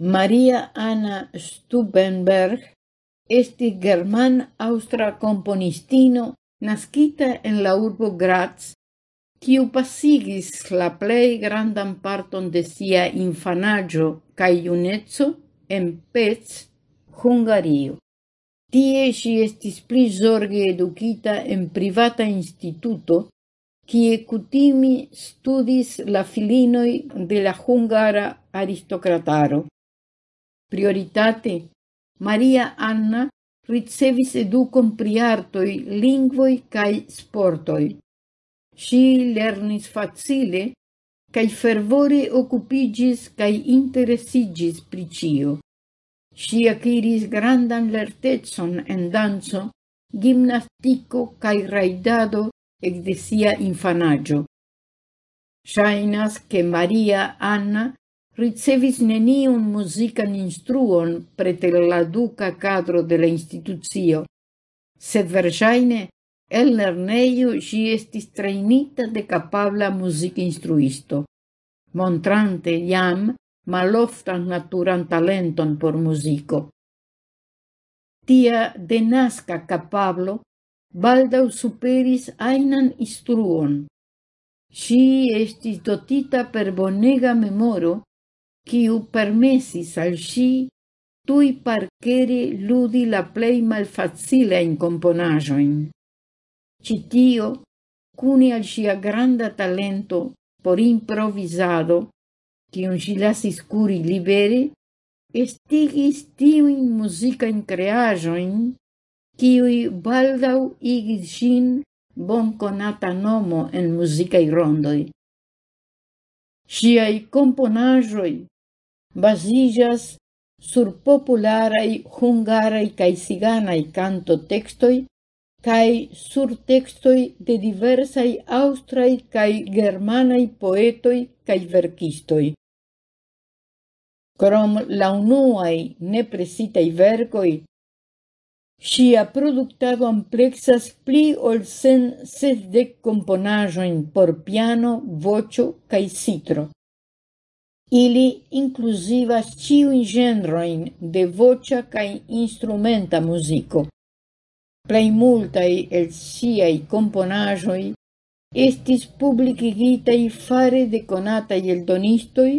Maria Anna Stubenberg esti german austra componistino nascita en la urbo Graz, quiu passigis la plei grandan parton de sia infanaggio cae iunezzo en Pec, Hungario. Tie si estis pli zorge educita en privata instituto, quie cutimi studis la filinoi de la hungara aristocrataro. Prioritate Maria Anna ricevis edukon pri artoi, lingvoi cae sportoi. Si lernis facile cae fervore occupigis cae interessigis pri cio. Si aciris grandan lertetson en danzo, gimnastico cae raidado ec de sia infanaggio. Shainas che Maria Anna ricevis neniun musican instruon preter la duca cadro de la institucio, sed versaine el lerneio si estis trainita de capabla music instruisto, montrante iam maloftan naturan talenton por musico. Tia denasca capablo baldau superis ainan instruon. Si estis dotita per bonega memoro quiu permesis al si tui parcere ludi la plei malfacile in componajoin. Citio, cune al sia granda talento por improvisado, cium si lasis curi libere, estigis tiuin musicain creajoin, quiui baldau igis gin bon conata nomo en musicai rondoi. Siai componajoi basillas sur popularai hungarai hungaraj kaj canto textoi kaj sur textoi de diversai austrai kaj germanai poetoi kaj verkistoi. Crom la unuaj nepresitaj si ŝia productado amplexas pli ol sen sesdek componajoin por piano, vocho, kaj citro. Ili inclusivas ciu in genroin de vocia cae instrumenta musico. Plei multai el siai componajoi estis publikigitaj fare de konataj eldonistoj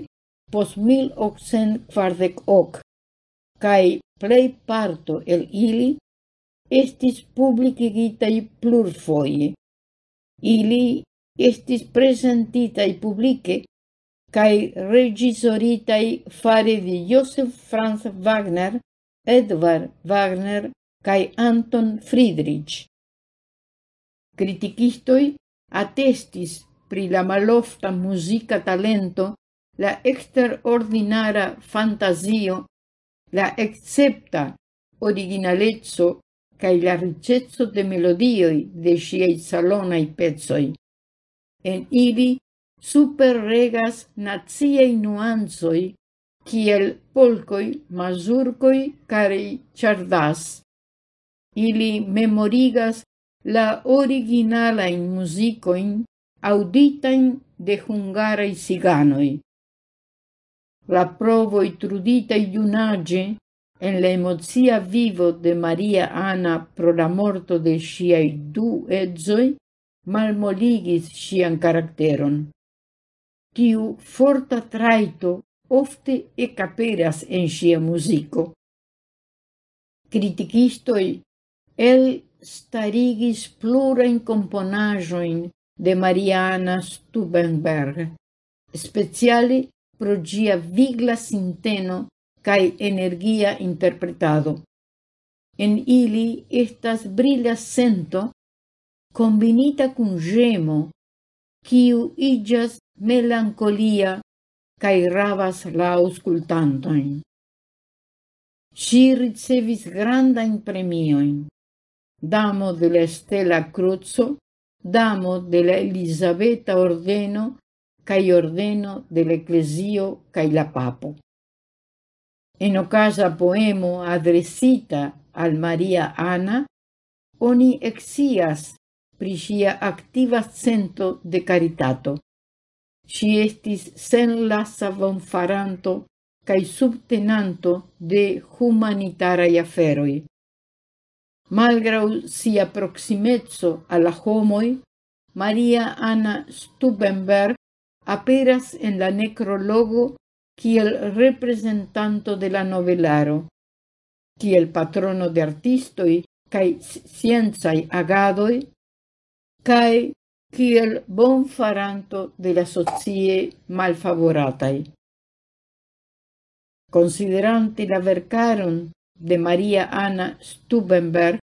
pos 1940 cae plei parto el ili estis publikigitaj plurfoie. Ili estis presentitai publice cae regisoritai fare di Josef Franz Wagner, Edward Wagner cae Anton Friedrich. Criticistoi atestis pri la malofta musica talento, la extraordinara fantasio, la excepta originalezzo cae la ricezzo de melodioi de sciei salonai pezoi. En ili superregas naziei nuanzoi, kiel polcoi, mazurcoi, carei chardas. Ili memorigas la originalajn musicoin auditain de hungaraj ciganoi. La provoi truditaj iunage en la emozia vivo de Maria Ana pro la morto de sciai du edzoi malmoligis sian caracteron tiu forta traito ofte ecaperas en sia musico. Criticistoi el starigis plurain componajoin de Mariana Stubenberg, speciale pro gia vigla sinteno cae energia interpretado. En ili estas brilla sento combinita cun gemo, quiu igas melancolia cae ravas la auscultantoin. Si ricevis grandain premioin, damo de la Stella Cruzzo, damo de la Elisabetta Ordeno, cae ordeno de l'Ecclesio cae la Papo. En ocasa poemo adresita al Maria Ana, oni exias pri sia activa cento de caritato si estis sen senlasa bonfaranto cae subtenanto de humanitaraj aferoi. Malgrau sia proximezzo alla homoi, Maria Anna Stubenberg aperas en la necrologo kiel representanto de la novelaro, kiel patrono de artistoi cae sciencaj agadoi, cae kiel bonfaranto de la socie malfavoratai. Considerante la vercaron de Maria Anna Stubenberg,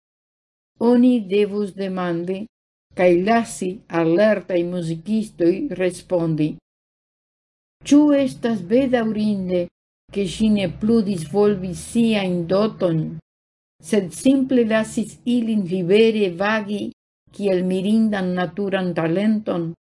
oni devus demandi cae lasi alertai musicistoi respondi. Ciu estas bedaurinde che sine plu disvolvi sia in doton, sed simple lasis ilin vivere vagi kiel mirindan naturan talenton.